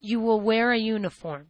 you will wear a uniform.